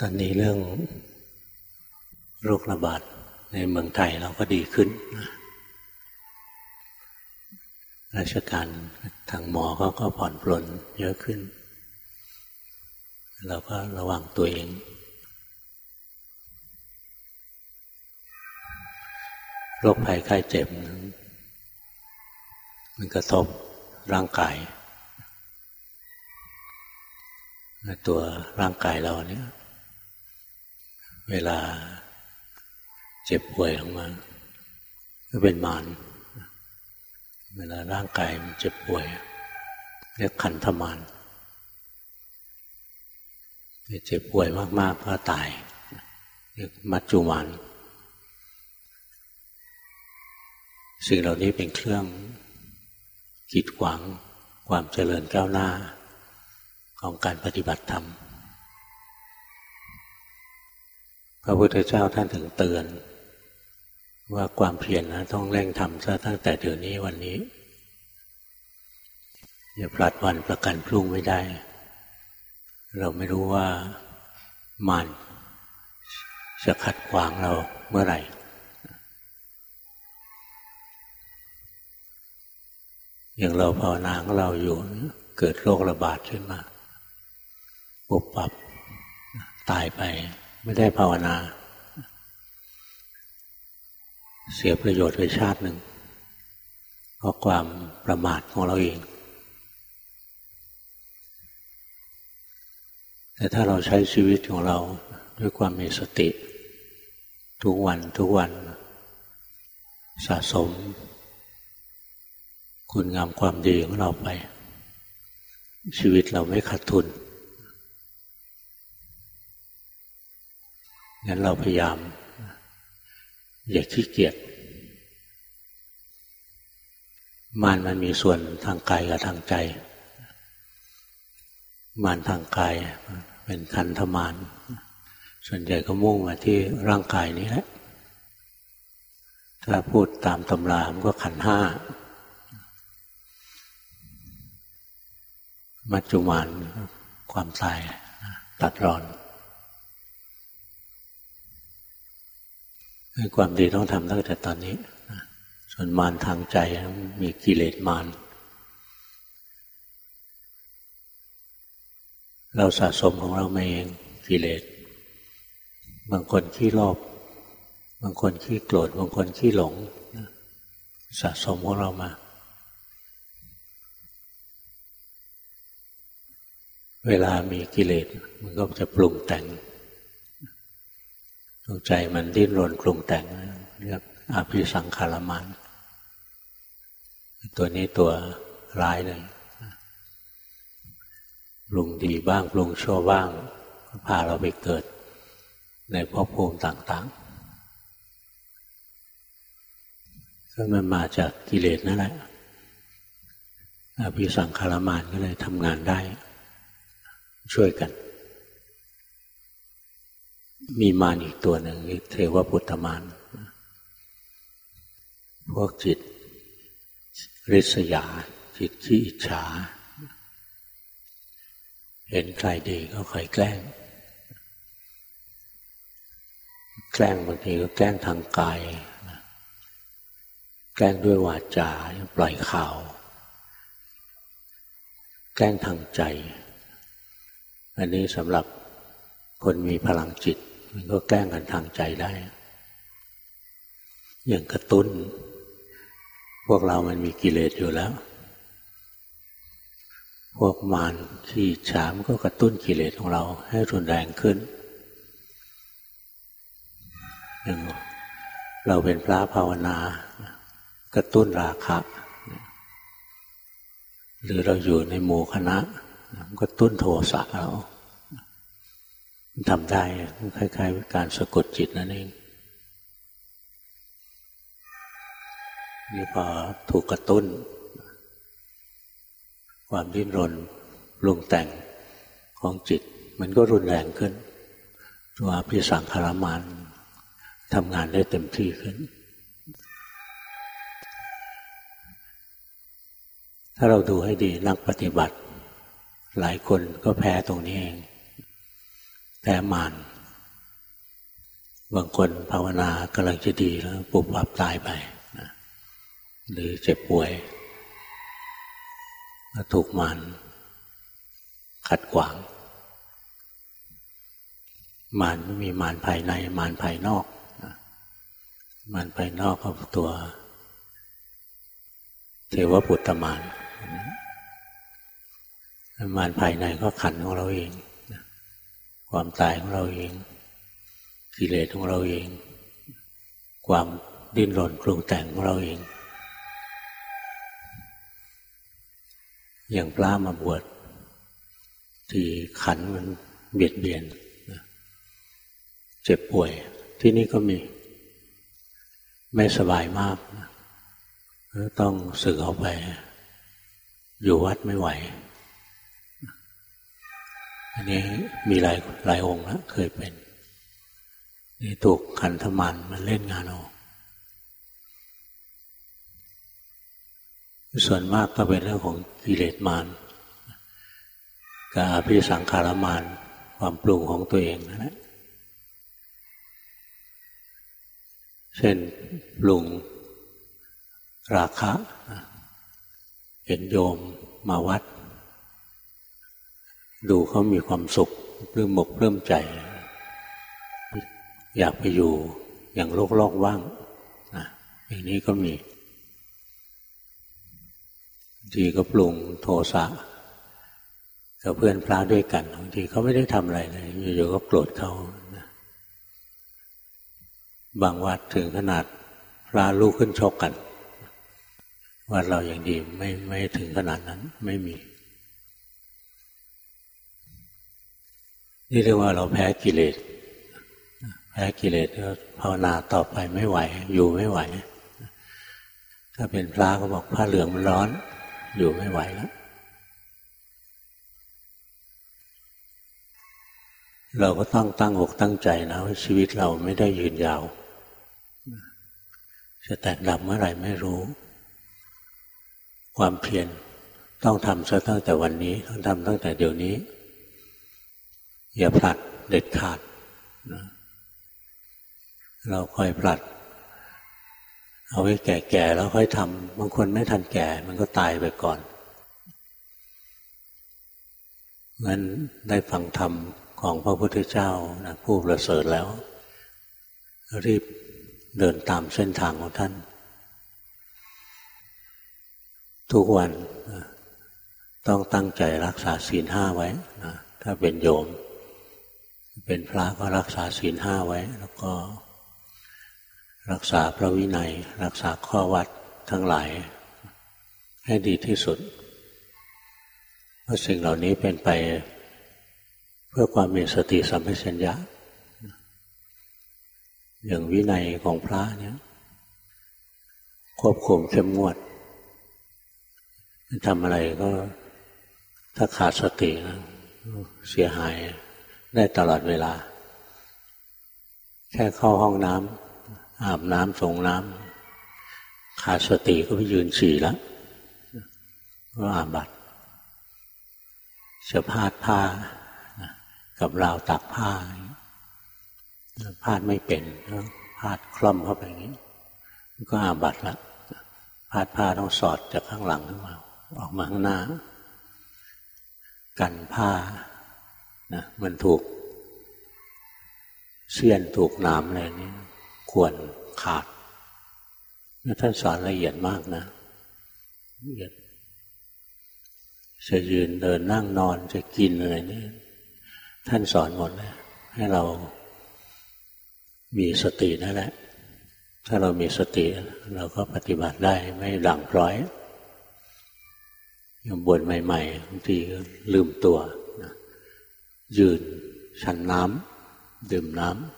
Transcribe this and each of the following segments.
ตอนนี้เรื่องโรคระบาดในเมืองไทยเราก็ดีขึ้น ราชการทางหมอเขาก็ผ่อนปลนเยอะขึ้น เราก็ระวังตัวเอง โรคภัยไข้เจ็บ มันกระทบร่างกาย ตัวร่างกายเราเนี่ย เวลาเจ็บป่วยออกมาก็เป็นมารเวลาร่างกายมันเจ็บป่วย เรียกขันธมารเจ็บป่วยมาก ๆ ก็ตาย เรียกมัจจุมานสิ่งเหล่านี้เป็นเครื่องกีดขวางความเจริญก้าวหน้าของการปฏิบัติธรรม พระพุทธเจ้าท่านถึงเตือน ว่าความเพียรนะต้องเร่งทำซะตั้งแต่เดี๋ยวนี้วันนี้ อย่าพลัดวันประกันพรุ่งไม่ได้ เราไม่รู้ว่ามันจะขัดขวางเราเมื่อไหร่อย่างเราภาวนาของเราอยู่ เกิดโรคระบาดขึ้นมาปุบปับตายไป ไม่ได้ภาวนา เสียประโยชน์ไปชาติหนึ่งเพราะความประมาทของเราเอง แต่ถ้าเราใช้ชีวิตของเราด้วยความมีสติ ทุกวันทุกวัน สะสม คุณงามความดีของเราไป ชีวิตเราไม่ขาดทุน งั้นเราพยายาม อย่าขี้เกียจมานมันมีส่วนทางกายกับทางใจ มานทางกายเป็นคันธมาน ส่วนใหญ่ก็มุ่งมาที่ร่างกายนี้แหละ ถ้าพูดตามตำรามันก็ขันห้า มัจจุมานความตายตัดรอน ความดีต้องทำตั้งแต่ตอนนี้ส่วนมารทางใจมีกิเลสมารเราสะสมของเราเองกิเลส บางคนขี้โลภบางคนขี้โกรธบางคนขี้หลง สะสมของเรามา เวลามีกิเลสมันก็จะปรุงแต่งดวง ใจมันดิ้นรนปรุงแต่งเรียกอภิสังขารมันตัวนี้ตัวร้ายเลยปรุงดีบ้างปรุงชั่วบ้างพาเราไปเกิด ในภพภูมิต่างๆก็มันมาจากกิเลสนั่นแหละอภิสังขารมานก็เลยทำงานได้ ช่วยกัน มีมารอีกตัวหนึ่งเทวพุทธมารพวกจิตริษยา จิตขี้อิจฉา เห็นใครดีก็คอยแกล้ง แกล้งบางทีก็แกล้งทางกาย แกล้งด้วยวาจาปล่อยข่าว แกล้งทางใจ อันนี้สำหรับคนมีพลังจิต มันก็แกล้งกันทางใจได้ อย่างกระตุ้น พวกเรามันมีกิเลสอยู่แล้ว พวกมารขี้ฉามก็กระตุ้นกิเลสของเราให้รุนแรงขึ้นอย่างเราเป็นพระภาวนา กระตุ้นราคะ หรือเราอยู่ในหมู่คณะกระตุ้นโทสะเรา ทำได้คล้ายๆการสะกดจิตนั่นเองนี่พอถูกกระตุ้น ความดิ้นรนปรุงแต่งของจิต มันก็รุนแรงขึ้น ตัวพิสังขารมานทำงานได้เต็มที่ขึ้น ถ้าเราดูให้ดีนักปฏิบัติ หลายคนก็แพ้ตรงนี้เอง แพ้มานบางคนภาวนากำลังจะดีแล้วปุบปับตายไปนะหรือเจ็บป่วยถูกมานขัดขวาง มานไม่มีมานภายใน มานภายนอกมานภายนอกก็ตัว เทวปุตตมานมานภายในก็ขันของเราเอง ความตายของเราเอง กิเลสของเราเอง ความดิ้นรนกรุงแต่งของเราเอง อย่างพระมาบวชที่ขันมันเบียดเบียนเจ็บป่วย ที่นี่ก็มี ไม่สบายมากต้องสึกออกไป อยู่วัดไม่ไหว อันนี้มีหลายหลายองค์แล้วเคยเป็นนี่ถูกขันธมันมันเล่นงานออกส่วนมากก็เป็นเรื่องของกิเลสมารกับอภิสังขารมารความปรุงของตัวเองนั่นแหละเช่นปรุงราคะเห็นโยมมาวัด ดูเขามีความสุขเรื่มหมกเรื่มใจ อยากไปอยู่อย่างโลกโลกว่างนะอย่างนี้ก็มีทีก็ปรุงโทสะกับเพื่อนพระด้วยกันบางทีเขาไม่ได้ทำอะไรเลยอยู่ๆก็โกรธเขาบางวัดถึงขนาดพระลูกขึ้นชกกันวัดเราอย่างดีไม่ไม่ถึงขนาดนั้นไม่มี นี่เรียกว่าเราแพ้กิเลสแพ้กิเลสก็ภาวนาต่อไปไม่ไหว อยู่ไม่ไหว ถ้าเป็นพระก็บอกผ้าเหลืองมันร้อน อยู่ไม่ไหวแล้วเราก็ต้องตั้งอกตั้งใจนะว่าชีวิตเราไม่ได้ยืนยาว จะแตกดับเมื่อไหร่ไม่รู้ ความเพียรต้องทำซะตั้งแต่วันนี้ ต้องทำตั้งแต่เดี๋ยวนี้ อย่าผลัดเด็ดขาดนะเราค่อยผลัด เอาไว้แก่ๆแล้วค่อยทำบางคนไม่ทันแก่ มันก็ตายไปก่อนงั้นได้ฟังธรรมของพระพุทธเจ้านะผู้ประเสริฐแล้ว รีบเดินตามเส้นทางของท่าน ทุกวันต้องตั้งใจรักษาศีลห้าไว้นะถ้าเป็นโยม เป็นพระก็รักษาศีลห้าไว้ แล้วก็ รักษาพระวินัย รักษาข้อวัดทั้งหลาย ให้ดีที่สุดเพราะสิ่งเหล่านี้เป็นไปเพื่อความมีสติสัมปชัญญะ อย่างวินัยของพระเนี่ยควบคุมเข้มงวดทำอะไรก็ถ้าขาดสตินะเสียหาย ได้ตลอดเวลา แค่เข้าห้องน้ำอาบน้ำส่งน้ำขาดสติก็ไปยืนฉี่แล้วก็อาบัตจะพาดผ้า กับราวตักผ้าพาดไม่เป็นพาดคล่อมเข้าไปอย่างนี้ ก็อาบัตละพาดผ้าต้องสอดจากข้างหลังขึ้นมา ออกมาข้างหน้า กันผ้า นะมันถูกเสี้ยนถูกน้ำอะไรนี้ควรขาดท่านสอนละเอียดมากนะละเอียดจะยืนเดินนั่งนอนจะกินอะไรนี่ท่านสอนหมดเลยให้เรามีสตินั่นแหละ ถ้าเรามีสติ เราก็ปฏิบัติได้ไม่ดังพร้อยอย่างบวชใหม่ๆบางทีก็ลืมตัว ยืนชันน้ำดื่มน้ำ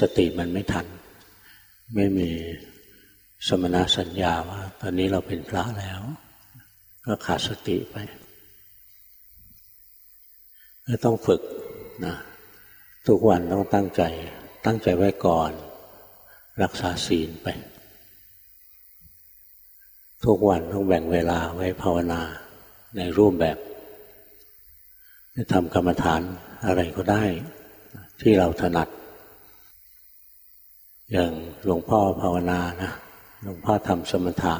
สติมันไม่ทัน ไม่มีสมณสัญญาว่า ตอนนี้เราเป็นพระแล้ว ก็ขาดสติไปก็ต้องฝึกนะทุกวันต้องตั้งใจ ตั้งใจไว้ก่อน รักษาศีลไป ทุกวันต้องแบ่งเวลาไว้ภาวนาในรูปแบบ ทำกรรมฐานอะไรก็ได้ ที่เราถนัด อย่างหลวงพ่อภาวนานะหลวงพ่อทำสมถะ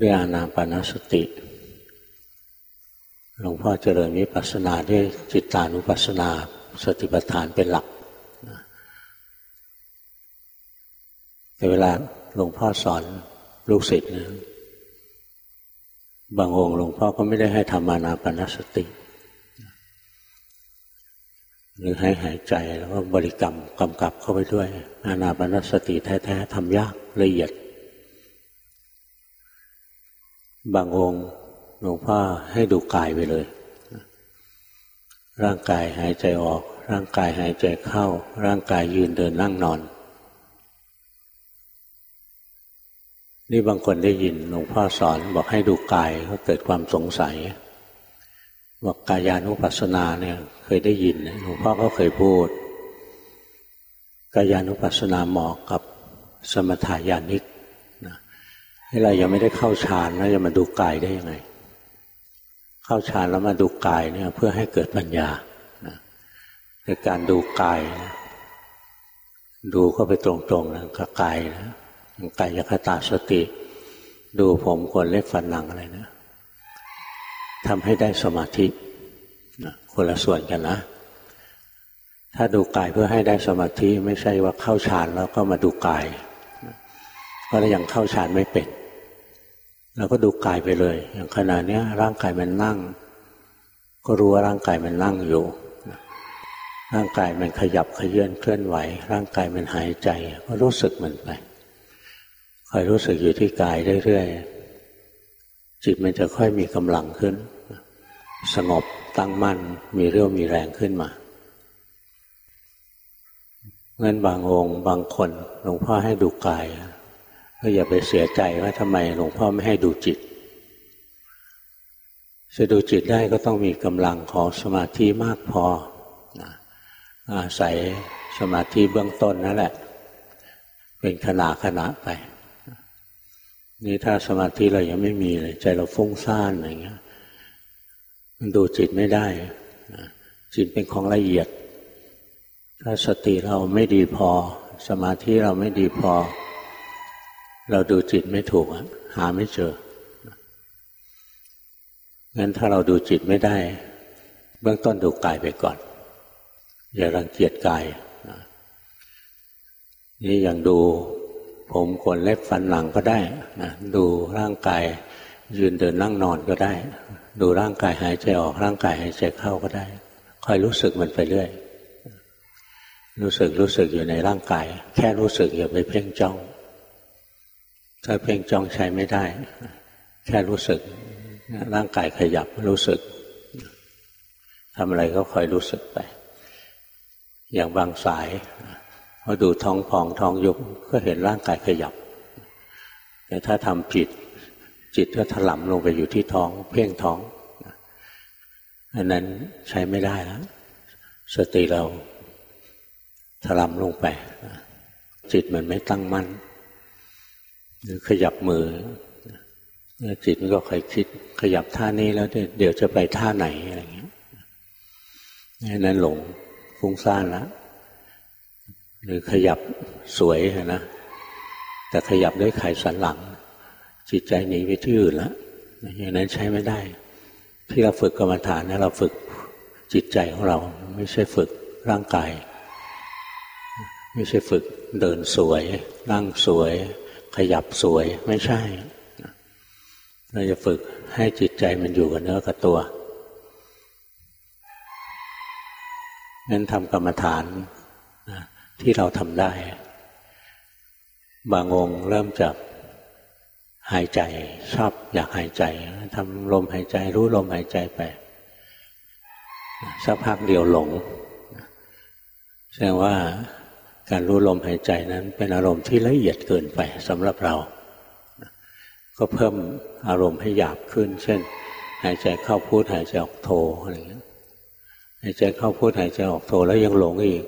ด้วยอานาปนสติ หลวงพ่อเจริญวิปัสสนาด้วยจิตตานุปัสสนาสติปัฏฐานเป็นหลักแต่เวลาหลวงพ่อสอนลูกศิษย์นะบางองค์หลวงพ่อก็ไม่ได้ให้ทำมานาปนสติ หรือให้หายใจแล้วก็บริกรรมกำกับเข้าไปด้วย อานาปนสติแท้ๆทำยากละเอียด บางองค์หลวงพ่อให้ดูกายไปเลย ร่างกายหายใจออก ร่างกายหายใจเข้า ร่างกายยืนเดินนั่งนอน นี่บางคนได้ยินหลวงพ่อสอนบอกให้ดูกายก็เกิดความสงสัย บอกกายานุปัสสนาเนี่ยเคยได้ยินหลวงพ่อก็เคยพูด กายานุปัสสนาเหมาะกับสมถายานิกนะให้เรายังไม่ได้เข้าฌานแล้วจะมาดูกายได้ยังไง เข้าฌานแล้วมาดูกายเนี่ยเพื่อให้เกิดปัญญาในการดูกายนะดูเข้าไปตรงๆนะกับกายนะกายคตาสติ ดูผมขนเล็บฟันหนังอะไรนะ ทำให้ได้สมาธิคนละส่วนกันนะ ถ้าดูกายเพื่อให้ได้สมาธิไม่ใช่ว่าเข้าฌานแล้วก็มาดูกายเพราะยังเข้าฌานไม่เป็นเราก็ดูกายไปเลย อย่างขณะนี้ร่างกายมันนั่ง ก็รู้ว่าร่างกายมันนั่งอยู่ร่างกายมันขยับขยื่นเคลื่อนไหว ร่างกายมันหายใจ ก็รู้สึกมันไปคอยรู้สึกอยู่ที่กายเรื่อยๆจิตมันจะค่อยมีกำลังขึ้น สงบตั้งมั่นมีเรี่ยวมีแรงขึ้นมาเงั้นบางองค์บางคนหลวงพ่อให้ดูกาย ก็อย่าไปเสียใจว่าทำไมหลวงพ่อไม่ให้ดูจิตจะดูจิตได้ก็ต้องมีกำลังของสมาธิมากพออาศัยสมาธิเบื้องต้นนั่นแหละ เป็นขณะขณะไป นี่ถ้าสมาธิเรายังไม่มีเลยใจเราฟุ้งซ่านอะไรเงี้ย ดูจิตไม่ได้ จิตเป็นของละเอียด ถ้าสติเราไม่ดีพอ สมาธิเราไม่ดีพอ เราดูจิตไม่ถูกหาไม่เจองั้นถ้าเราดูจิตไม่ได้ เบื้องต้นดูกายไปก่อน อย่ารังเกียจกายนี่อย่างดูผมขนเล็บฟันหลังก็ได้นะดูร่างกายยืนเดินนั่งนอนก็ได้ ดูร่างกายหายใจออกร่างกายหายใจเข้าก็ได้ คอยรู้สึกมันไปเรื่อย รู้สึกรู้สึกอยู่ในร่างกาย แค่รู้สึกอย่าไปเพ่งจ้อง ถ้าเพ่งจ้องใช้ไม่ได้ แค่รู้สึก ร่างกายขยับรู้สึกทำอะไรก็คอยรู้สึกไป อย่างบางสายพอดูท้องพองท้องยุบก็เห็นร่างกายขยับ แต่ถ้าทำผิด จิตก็ถลำลงไปอยู่ที่ท้อง เพ่งท้องอันนั้นใช้ไม่ได้แล้ว สติเราถลำลงไป จิตมันไม่ตั้งมั่นหรือขยับมือจิตมันก็คอยคิดขยับท่านี้แล้วเดี๋ยวจะไปท่าไหนอะไรเงี้ยนั้นหลงฟุ้งซ่านล้วหรือขยับสวยนะแต่ขยับด้วยไขสันหลัง จิตใจหนีไปที่อื่นแล้วอย่างนั้นใช้ไม่ได้ ที่เราฝึกกรรมฐานนะเราฝึกจิตใจของเรา ไม่ใช่ฝึกร่างกาย ไม่ใช่ฝึกเดินสวย นั่งสวย ขยับสวยไม่ใช่เราจะฝึกให้จิตใจมันอยู่กับเนื้อกับตัวงั้นทำกรรมฐานที่เราทำได้ บางองค์เริ่มจาก หายใจชอบอยากหายใจทำลมหายใจ รู้ลมหายใจไปสักพักเดียวหลงแสดงว่าการรู้ลมหายใจนั้นเป็นอารมณ์ที่ละเอียดเกินไปสำหรับเรา ก็เพิ่มอารมณ์ให้หยาบขึ้น เช่น หายใจเข้าพูดหายใจออกโทอะไรอย่างเงี้ยหายใจเข้าพูดหายใจออกโทแล้วยังหลงอีก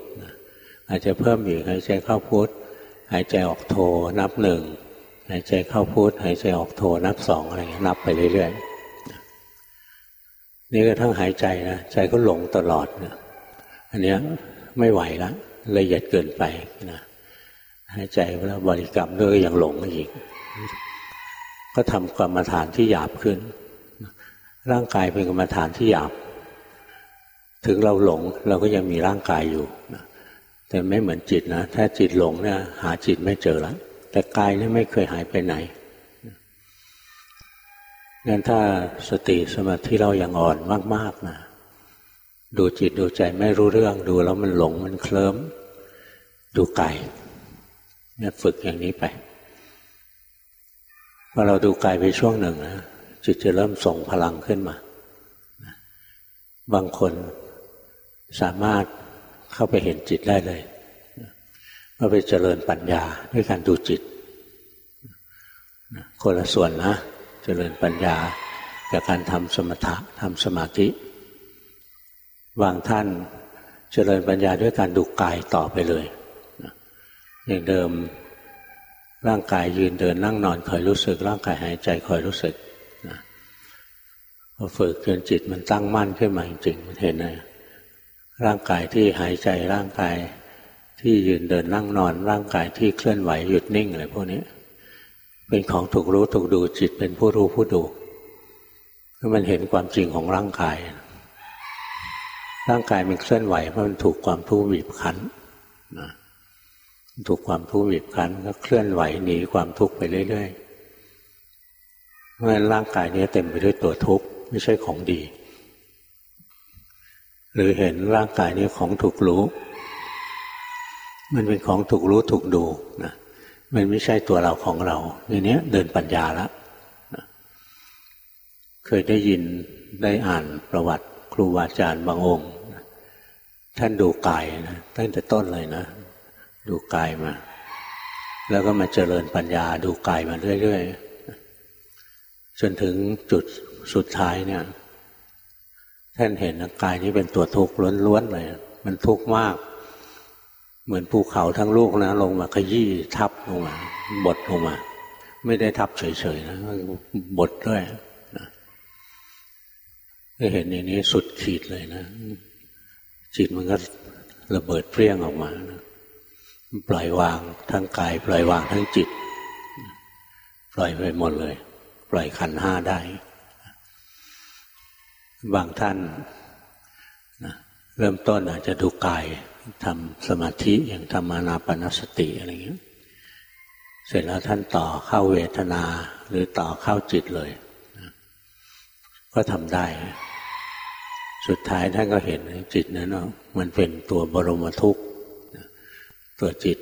อาจจะเพิ่มอีกหายใจเข้าพุทหายใจออกโทนับหนึ่ง หายใจเข้าพุทหายใจออกโทนับสองอะไรนับไปเรื่อยนี่ก็ทั้งหายใจนะใจก็หลงตลอดนะอันเนี้ยไม่ไหวละละเอียดเกินไปนะหายใจแล้วบริกรรมด้วยยังหลงอีก ก็ทำกรรมฐานที่หยาบขึ้น ร่างกายเป็นกรรมฐานที่หยาบ ถึงเราหลงเราก็ยังมีร่างกายอยู่นะแต่ไม่เหมือนจิตนะ ถ้าจิตหลงเนี่ยหาจิตไม่เจอแล้ว แต่กายนี่ไม่เคยหายไปไหนงั้นถ้าสติสมาธิเรายัางอ่อนมาก ๆนะดูจิตดูใจไม่รู้เรื่องดูแล้วมันหลงมันเคลิ้มดูกายเนี่ยฝึกอย่างนี้ไปพอเราดูกายไปช่วงหนึ่งนะจิตจะเริ่มส่งพลังขึ้นมา บางคนสามารถเข้าไปเห็นจิตได้เลย ก็ไปเจริญปัญญาด้วยการดูจิตคนละส่วนนะ เจริญปัญญาจากการทำสมถะทำสมาธิบางท่านเจริญปัญญาด้วยการดูกายต่อไปเลยอย่างเดิมร่างกายยืนเดินนั่งนอนคอยรู้สึก ร่างกายหายใจคอยรู้สึกพอฝึกจนจิตมันตั้งมั่นขึ้นมาจริงๆมันเห็นเลยร่างกายที่หายใจร่างกาย ที่ยืนเดินนั่งนอนร่างกายที่เคลื่อนไหวหยุดนิ่งอะไรพวกนี้เป็นของถูกรู้ถูกดูจิตเป็นผู้รู้ผู้ดูถ้ามันเห็นความจริงของร่างกาย ร่างกายมันเคลื่อนไหวเพราะมันถูกความทุกข์บีบคั้นนะถูกความทุกข์บีบคั้นก็เคลื่อนไหวหนีความทุกข์ไปเรื่อยๆเพราะฉะนั้นร่างกายนี้เต็มไปด้วยตัวทุกข์ไม่ใช่ของดี หรือเห็นร่างกายนี้ของถูกรู้ มันเป็นของถูกรู้ถูกดูนะมันไม่ใช่ตัวเราของเราในนี้เดินปัญญาแล้วเคยได้ยินได้อ่านประวัติครูบาอาจารย์บางองค์ท่านดูกายนะตั้งแต่ต้นเลยนะ ดูกายมา แล้วก็มาเจริญปัญญาดูกายมาเรื่อยๆจนถึงจุดสุดท้ายเนี่ยท่านเห็นกายนี้เป็นตัวทุกข์ล้วนๆเลย มันทุกข์มาก เหมือนภูเขาทั้งลูกนะ ลงมาขยี้ทับลงมาบดลงมา ไม่ได้ทับเฉยๆนะบดด้วยนะเห็นอย่างนี้สุดขีดเลยนะ จิตมันก็ระเบิดเปรี้ยงออกมานะปล่อยวางทั้งกาย ปล่อยวางทั้งจิต ปล่อยไปหมดเลย ปล่อยขันห้าได้ บางท่านนะเริ่มต้นอาจจะดูกาย ทำสมาธิอย่างทำมานาปนสติอะไรเงี้ย เสร็จแล้วท่านต่อเข้าเวทนาหรือต่อเข้าจิตเลย ก็ทำได้ สุดท้ายท่านก็เห็นจิตนั้นมันเป็นตัวบรมทุกข์ตัวจิต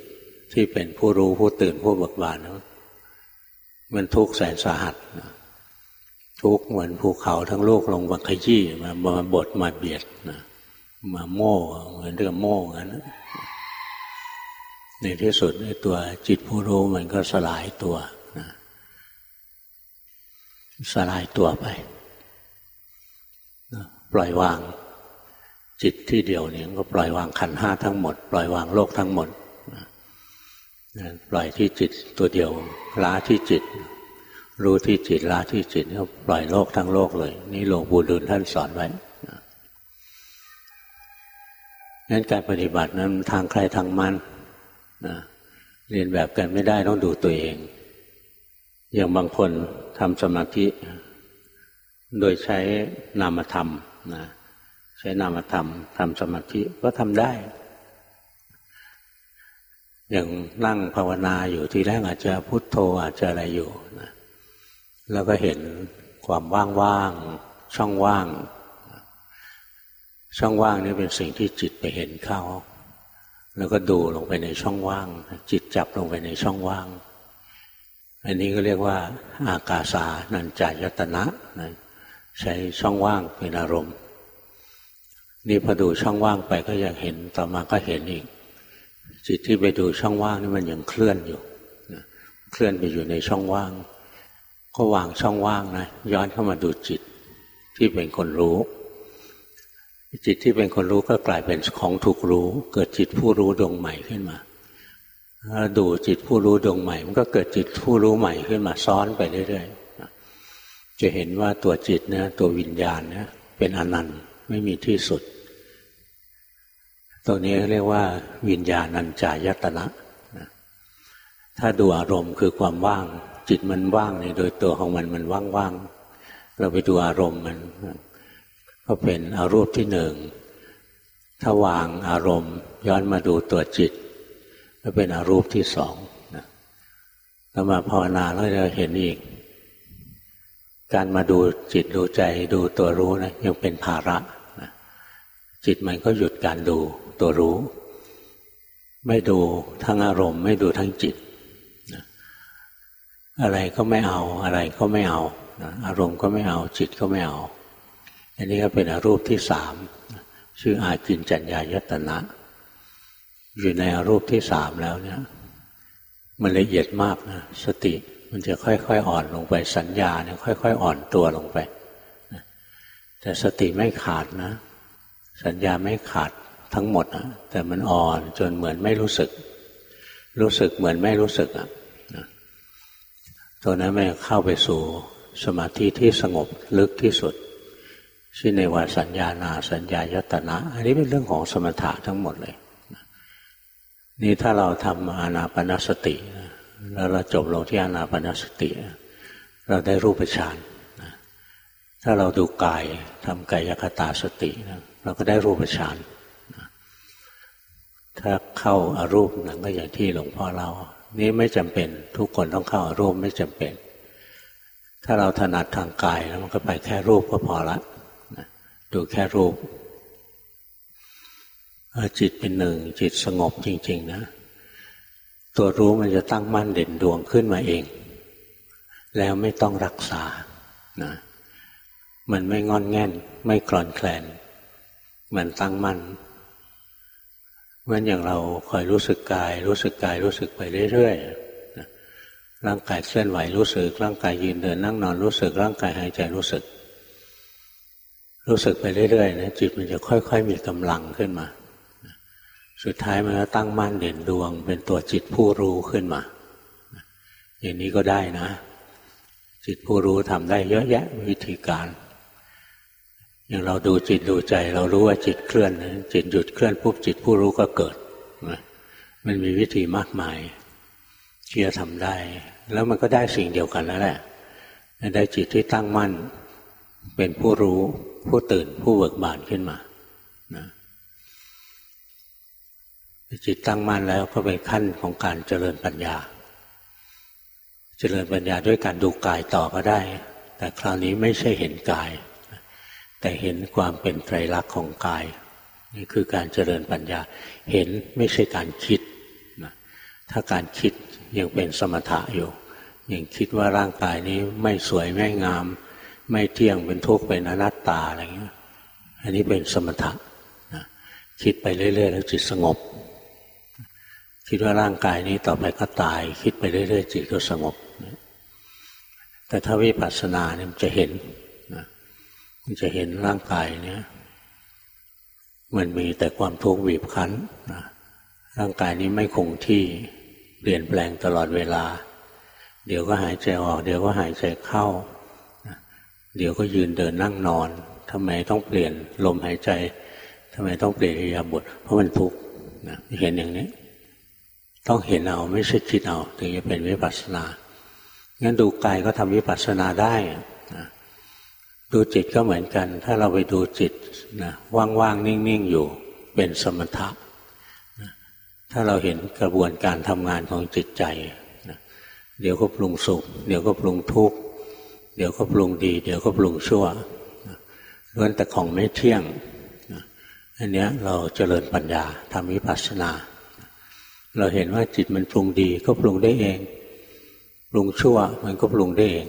ที่เป็นผู้รู้ผู้ตื่นผู้เบิกบานมันทุกข์แสนสาหัสทุกข์เหมือนภูเขาทั้งโลกลงมาขยี้มามาบดมาเบียดนะ มาโม่เหมือนเรื่องโม่งั้นในที่สุดในตัวจิตผู้รู้มันก็สลายตัวนะสลายตัวไปปล่อยวาง จิตที่เดียวเนี่ยก็ปล่อยวางขันห้าทั้งหมด ปล่อยวางโลกทั้งหมดปล่อยที่จิตตัวเดียวละที่จิต รู้ที่จิตละที่จิตก็ปล่อยโลกทั้งโลกเลย นี่หลวงปู่ดูลท่านสอนไว้ งั้นการปฏิบัตินั้นทางใครทางมันนะเรียนแบบกันไม่ได้ต้องดูตัวเอง อย่างบางคนทำสมาธิโดยใช้นามธรรมนะใช้นามธรรมทำสมาธิก็ทำได้ อย่างนั่งภาวนาอยู่ทีแรกอาจจะพุโทโธอาจจะอะไรอยู่นะแล้วก็เห็นความว่างๆช่องว่าง ช่องว่างนี่เป็นสิ่งที่จิตไปเห็นเข้า แล้วก็ดูลงไปในช่องว่าง จิตจับลงไปในช่องว่าง อันนี้ก็เรียกว่า อากาสานัญจายตนะนะใช้ช่องว่างเป็นอารมณ์ นี่พอดูช่องว่างไปก็ยังเห็นต่อมาก็เห็นอีก จิตที่ไปดูช่องว่างนี่มันยังเคลื่อนอยู่เคลื่อนไปอยู่ในช่องว่าง ก็วางช่องว่างนะย้อนเข้ามาดูจิตที่เป็นคนรู้ จิตที่เป็นคนรู้ก็กลายเป็นของถูกรู้ เกิดจิตผู้รู้ดวงใหม่ขึ้นมาดูจิตผู้รู้ดวงใหม่ มันก็เกิดจิตผู้รู้ใหม่ขึ้นมาซ้อนไปเรื่อยๆจะเห็นว่าตัวจิตนะตัววิญญาณนะเป็นอนันต์ไม่มีที่สุด ตัวนี้เรียกว่า วิญญาณัญจายตนะถ้าดูอารมณ์คือความว่าง จิตมันว่างในโดยตัวของมันมันว่างๆเราไปดูอารมณ์มัน ก็เป็นอารูปที่หนึ่งถ้าวางอารมณ์ ย้อนมาดูตัวจิต ก็เป็นอารูปที่สองแล้วมาภาวนาแล้วจะเห็นอีก การมาดูจิตดูใจดูตัวรู้นะยังเป็นภาระนะจิตมันก็หยุดการดูตัวรู้ ไม่ดูทั้งอารมณ์ ไม่ดูทั้งจิตนะอะไรก็ไม่เอา อะไรก็ไม่เอานะอารมณ์ก็ไม่เอา จิตก็ไม่เอา อันนี้ก็เป็นอรูปที่สามชื่ออาจินจัญญายตนะ อยู่ในอรูปที่สามแล้วเนี่ย มันละเอียดมากนะสติมันจะค่อยๆอ่อนลงไปสัญญาเนี่ยค่อยๆอ่อนตัวลงไป แต่สติไม่ขาดนะ สัญญาไม่ขาดทั้งหมดนะแต่มันอ่อนจนเหมือนไม่รู้สึก รู้สึกเหมือนไม่รู้สึกอะตัวนั้นไม่เข้าไปสู่สมาธิที่สงบลึกที่สุด ชื่อในว่าสัญญานาสัญญายตนะ อันนี้เป็นเรื่องของสมถะทั้งหมดเลย นี่ถ้าเราทำอานาปนสติ แล้วเราจบลงที่อานาปนสติ เราได้รูปฌานถ้าเราดูกายทำกายคตาสติ เราก็ได้รูปฌานถ้าเข้าอารูปนั่นก็อย่างที่หลวงพ่อเรานี่ไม่จำเป็น ทุกคนต้องเข้าอารูปไม่จำเป็น ถ้าเราถนัดทางกายแล้วมันก็ไปแค่รูปก็พอละ ดูแค่รูปจิตเป็นหนึ่งจิตสงบจริง ๆ นะ ตัวรู้มันจะตั้งมั่นเด่นดวงขึ้นมาเอง แล้วไม่ต้องรักษานะมันไม่งอนแง่น ไม่คลอนแคลน มันตั้งมั่นเหมือนอย่างเราคอยรู้สึกกาย รู้สึกกายรู้สึกไปเรื่อยๆร่างกายเคลื่อนไหวรู้สึก ร่างกายยืนเดินนั่งนอนรู้สึก ร่างกายหายใจรู้สึก รู้สึกไปเรื่อยๆนะจิตมันจะค่อย ๆ มีกำลังขึ้นมา สุดท้ายมันก็ตั้งมั่นเด่นดวง เป็นตัวจิตผู้รู้ขึ้นมา อย่างนี้ก็ได้นะ จิตผู้รู้ทำได้เยอะแยะวิธีการอย่างเราดูจิตดูใจ เรารู้ว่าจิตเคลื่อนจิตหยุดเคลื่อนปุ๊บจิตผู้รู้ก็เกิดมันมีวิธีมากมายที่จะทำได้ แล้วมันก็ได้สิ่งเดียวกันแล้วแหละได้จิตที่ตั้งมั่น เป็นผู้รู้ ผู้ตื่นผู้เบิกบานขึ้นมานะจิตตั้งมั่นแล้วก็เป็นขั้นของการเจริญปัญญา เจริญปัญญาด้วยการดูกายต่อก็ได้ แต่คราวนี้ไม่ใช่เห็นกาย แต่เห็นความเป็นไตรลักษณ์ของกาย นี่คือการเจริญปัญญา เห็นไม่ใช่การคิดถ้าการคิดยังเป็นสมถะอยู่ยังคิดว่าร่างกายนี้ไม่สวยไม่งาม ไม่เที่ยงเป็นทุกข์เป็นอนัตตาอะไรเงี้ย อันนี้เป็นสมถะคิดไปเรื่อย ๆ แล้วจิตสงบ คิดว่าร่างกายนี้ต่อไปก็ตาย คิดไปเรื่อย ๆ จิตก็สงบ แต่ถ้าวิปัสสนาเนี่ยมันจะเห็นมันจะเห็นร่างกายเนี่ยมันมีแต่ความทุกข์บีบคั้นร่างกายนี้ไม่คงที่เปลี่ยนแปลงตลอดเวลา เดี๋ยวก็หายใจออก เดี๋ยวก็หายใจเข้า เดี๋ยวก็ยืนเดินนั่งนอนทำไมต้องเปลี่ยนลมหายใจทำไมต้องเปลี่ยนอิริยาบถเพราะมันทุกข์นะเห็นอย่างนี้ ต้องเห็นเอาไม่ใช่คิดเอาถึงจะเป็นวิปัสสนางั้นดูกายก็ทำวิปัสสนาได้นะดูจิตก็เหมือนกัน ถ้าเราไปดูจิตนะว่างๆนิ่งๆอยู่เป็นสมถะนะถ้าเราเห็นกระบวนการทำงานของจิตใจนะเดี๋ยวก็ปรุงสุข เดี๋ยวก็ปรุงทุกข์ เดี๋ยวก็ปรุงดี เดี๋ยวก็ปรุงชั่วล้วนแต่ของไม่เที่ยงอันนี้เราเจริญปัญญาทำวิปัสสนา เราเห็นว่าจิตมันปรุงดีก็ปรุงได้เอง ปรุงชั่วมันก็ปรุงได้เอง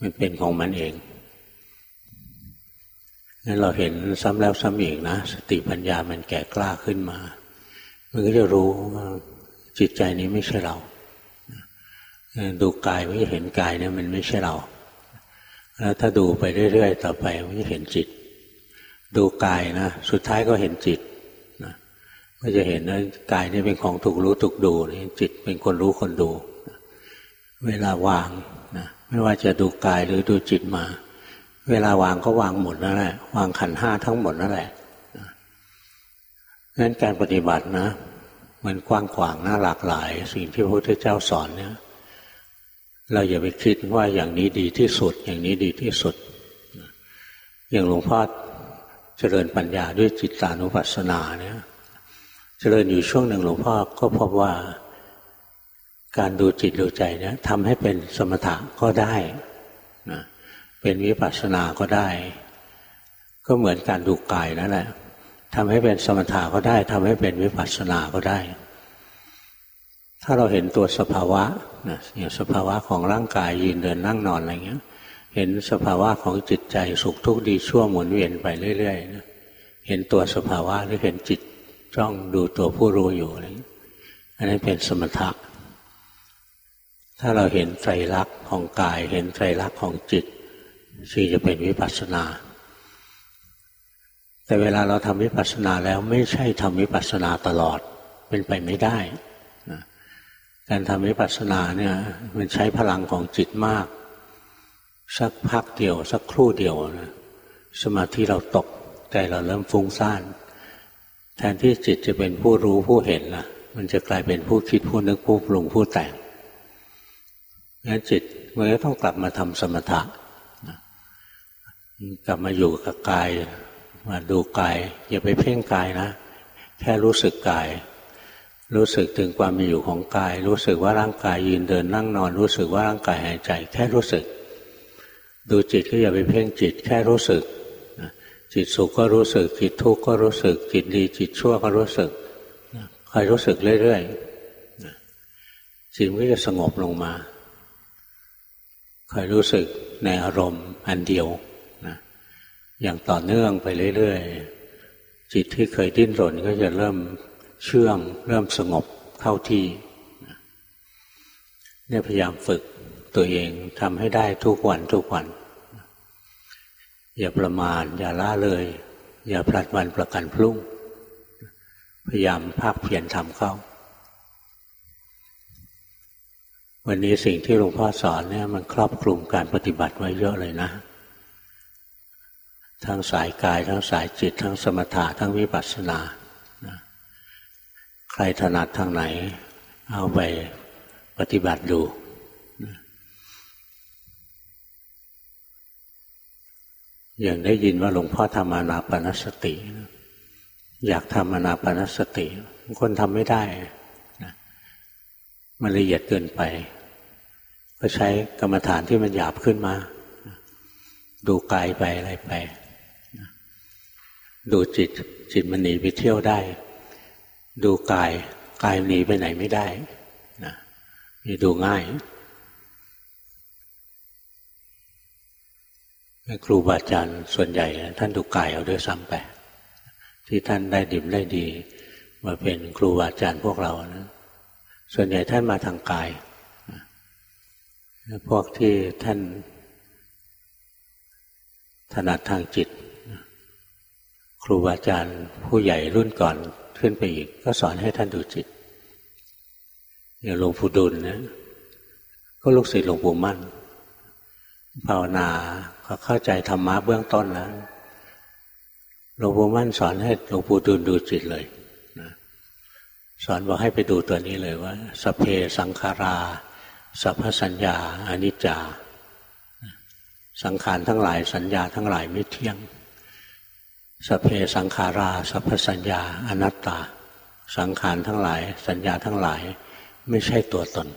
มันเป็นของมันเองงั้นเราเห็นซ้ำแล้วซ้ำอีกนะ สติปัญญามันแก่กล้าขึ้นมา มันก็จะรู้ว่าจิตใจนี้ไม่ใช่เรา ดูกายมันจะเห็นกายเนี่ยมันไม่ใช่เรา แล้วถ้าดูไปเรื่อยๆ ต่อไปมันจะเห็นจิต ดูกายนะสุดท้ายก็เห็นจิตนะก็จะเห็นนะกายนี่เป็นของถูกรู้ถูกดูนี่จิตเป็นคนรู้คนดูเวลาวางนะไม่ว่าจะดูกายหรือดูจิตมา เวลาวางก็วางหมดนั่นแหละวางขันห้าทั้งหมดนั่นแหละนั้นการปฏิบัตินะ มันกว้างขวางน่าหลากหลาย สิ่งที่พระพุทธเจ้าสอนเนี่ย เราอย่าไปคิดว่าอย่างนี้ดีที่สุด อย่างนี้ดีที่สุด อย่างหลวงพ่อเจริญปัญญาด้วยจิตตานุปัสสนาเนี่ย เจริญอยู่ช่วงหนึ่งหลวงพ่อก็พบว่าการดูจิตดูใจเนี่ยทำให้เป็นสมถะก็ได้นะเป็นวิปัสสนาก็ได้ ก็เหมือนการดูกายนั่นแหละทำให้เป็นสมถะก็ได้ทำให้เป็นวิปัสสนาก็ได้ ถ้าเราเห็นตัวสภาวะนะอย่างสภาวะของร่างกายยืนเดินนั่งนอนอะไรเงี้ย เห็นสภาวะของจิตใจสุขทุกข์ดีชั่วหมุนเวียนไปเรื่อยๆนะเห็นตัวสภาวะหรือเห็นจิตจ้องดูตัวผู้รู้อยู่อะไรอันนั้นเป็นสมถะถ้าเราเห็นไตรลักษณ์ของกาย เห็นไตรลักษณ์ของจิตที่จะเป็นวิปัสสนา แต่เวลาเราทำวิปัสสนาแล้วไม่ใช่ทำวิปัสสนาตลอด เป็นไปไม่ได้ การทำวิปัสสนาเนี่ย มันใช้พลังของจิตมาก สักพักเดียว สักครู่เดียวนะสมาธิเราตกใจเราเริ่มฟุ้งซ่านแทนที่จิตจะเป็นผู้รู้ผู้เห็นล่ะมันจะกลายเป็นผู้คิดผู้นึกผู้ปรุงผู้แต่งงั้นจิตมันก็ต้องกลับมาทำสมถะกลับมาอยู่กับกายมาดูกาย อย่าไปเพ่งกายนะ แค่รู้สึกกาย รู้สึกถึงความมีอยู่ของกาย รู้สึกว่าร่างกายยืนเดินนั่งนอน รู้สึกว่าร่างกายหายใจ แค่รู้สึก ดูจิตก็อย่าไปเพ่งจิต แค่รู้สึก จิตสุขก็รู้สึก จิตทุกข์ก็รู้สึก จิตดี จิตชั่วก็รู้สึกคอยรู้สึกเรื่อยๆจิตก็จะสงบลงมาคอยรู้สึกในอารมณ์อันเดียวอย่างต่อเนื่องไปเรื่อยๆจิตที่เคยดิ้นรนก็จะเริ่ม เชื่องเริ่มสงบเข้าที่เนี่ยพยายามฝึกตัวเองทำให้ได้ทุกวันทุกวัน อย่าประมาทอย่าล่าเลย อย่าพลัดวันประกันพรุ่ง พยายามภาคเพียรทำเข้า วันนี้สิ่งที่หลวงพ่อสอนเนี่ยมันครอบคลุมการปฏิบัติไว้เยอะเลยนะทั้งสายกาย ทั้งสายจิต ทั้งสมถะทั้งวิปัสสนา รถนัดทางไหน เอาไปปฏิบัติดู อย่างได้ยินว่าหลวงพ่อทำอนาปนสติ อยากทำอนาปนสติ คนทำไม่ได้มันละเอียดเกินไป ก็ใช้กรรมฐานที่มันหยาบขึ้นมา ดูกายไปอะไรไป ดูจิตจิตมันหนีไปเที่ยวได้ ดูกายกายหนีไปไหนไม่ได้นะนี่ดูง่ายครูบาอาจารย์ส่วนใหญ่ ท่านดูกายเอาด้วยซ้ำไปที่ท่านได้ดิบได้ดี มาเป็นครูบาอาจารย์พวกเรานะส่วนใหญ่ท่านมาทางกายพวกที่ท่านถนัดทางจิต ครูบาอาจารย์ผู้ใหญ่รุ่นก่อน ขึ้นไปอีก ก็สอนให้ท่านดูจิตอย่างหลวงปู่ดุลนะก็ลูกศิษย์หลวงปู่มั่น ภาวนาก็เข้าใจธรรมะเบื้องต้นแล้วหลวงปู่มั่นสอนให้หลวงปู่ดุลดูจิตเลยนะสอนบอกให้ไปดูตัวนี้เลยว่าสเพสังขาราสัพพสัญญาอนิจจา สังขารทั้งหลายสัญญาทั้งหลายไม่เที่ยง สเพสังขาราสัพพสัญญาอนัตตา สังขารทั้งหลาย สัญญาทั้งหลาย ไม่ใช่ตัวตน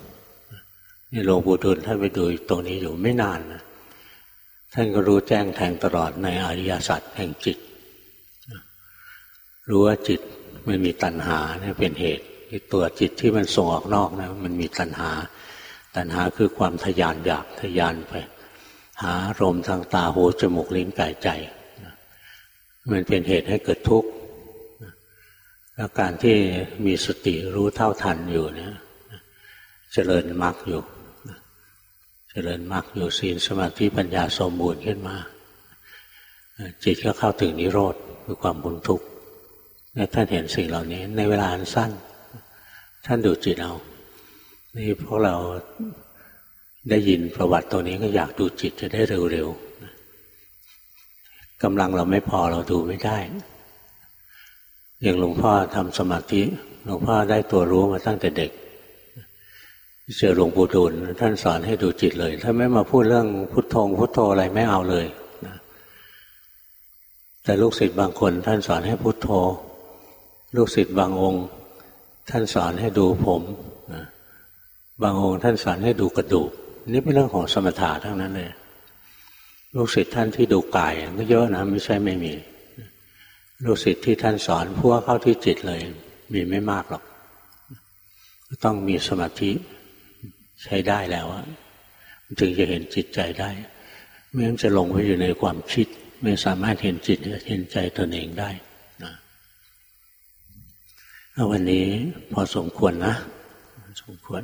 นี่หลวงปู่ดูลท่านไปดูตรงนี้อยู่ไม่นานนะท่านก็รู้แจ้งแทงตลอดในอริยสัจแห่งจิต รู้ว่าจิตมันมีตัณหาเนี่ยเป็นเหตุตัวจิตที่มันส่งออกนอกนะมันมีตัณหา ตัณหาคือความทยานอยากทยานไป หารมทางตาหูจมูกลิ้นกายใจ มันเป็นเหตุให้เกิดทุกข์แล้วการที่มีสติรู้เท่าทันอยู่เนี่ยเจริญมรรคอยู่เจริญมรรคอยู่ศีลสมาธิปัญญาสมบูรณ์ขึ้นมา จิตก็เข้าถึงนิโรธคือความบุญทุกข์ท่านเห็นสิ่งเหล่านี้ ในเวลาอันสั้น ท่านดูจิตเอานี่พวกเราได้ยินประวัติตัวนี้ก็อยากดูจิตจะได้เร็วๆ กำลังเราไม่พอเราดูไม่ได้ อย่างหลวงพ่อทำสมาธิหลวงพ่อได้ตัวรู้มาตั้งแต่เด็กเจอหลวงปู่ดูลท่านสอนให้ดูจิตเลย ถ้าไม่มาพูดเรื่องพุทโธพุทโธอะไรไม่เอาเลยนะแต่ลูกศิษย์บางคน ท่านสอนให้พุทโธ ลูกศิษย์บางองค์ ท่านสอนให้ดูผมนะบางองค์ท่านสอนให้ดูกระดูก นี่เป็นเรื่องของสมถะทั้งนั้นเลย ลูกศิษย์ท่านที่ดูกายก็เยอะนะไม่ใช่ไม่มีลูกศิษย์ที่ท่านสอนพัวเข้าที่จิตเลย มีไม่มากหรอก ต้องมีสมาธิใช้ได้แล้วถึงจะเห็นจิตใจได้ ไม่งั้นจะลงไปอยู่ในความคิด ไม่สามารถเห็นจิตเห็นใจตนเองได้นะวันนี้พอสมควรนะ สมควร